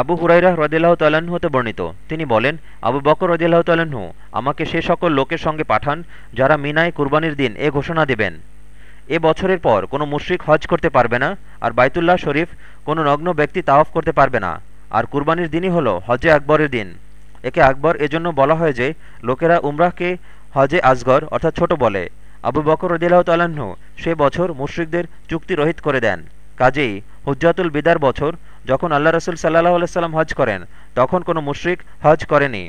আবু হুরাইরা রদিল্লাহ তাল্লাহ্ন হতে বর্ণিত। তিনি বলেন, আবু বকর রদিল্লাহ তাল্লাহ্ন আমাকে সে সকল লোকের সঙ্গে পাঠান যারা মিনায় কুরবানির দিন এ ঘোষণা দেবেন। এ বছরের পর কোনো মুশ্রিক হজ করতে পারবে না, আর বাইতুল্লাহ শরীফ কোনো নগ্ন ব্যক্তি তাওয়াফ করতে পারবে না। আর কুরবানির দিনই হলো হজে আকবরের দিন। একে আকবর এজন্য বলা হয় যে, লোকেরা উমরাহকে হজে আজগর, অর্থাৎ ছোট বলে। আবু বকর রদিল্লাহ তাল্লাহ্ন সে বছর মুশ্রিকদের চুক্তি রহিত করে দেন। কাজেই হুজ্জাতুল বিদার বছর যখন আল্লাহ রসুল সাল্লাহ আলাইসাল্লাম হজ করেন তখন কোনো মুশ্রিক হজ করেনি।